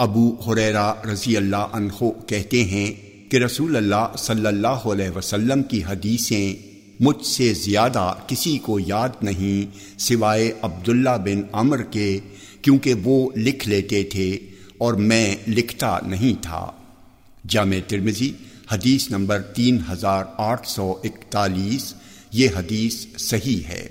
ابو حریرا رضی اللہ عنہ کہتے ہیں کہ رسول اللہ صلی اللہ علیہ وسلم کی حدیثیں مجھ سے زیادہ کسی کو یاد نہیں سوائے عبداللہ بن عمر کے، کیونکہ وہ لکھ لیتے تھے اور میں لکھتا نہیں تھا۔ جامع ترمزی حدیث نمبر تین ہزار آٹھ سو اکتالیس، یہ حدیث صحیح ہے۔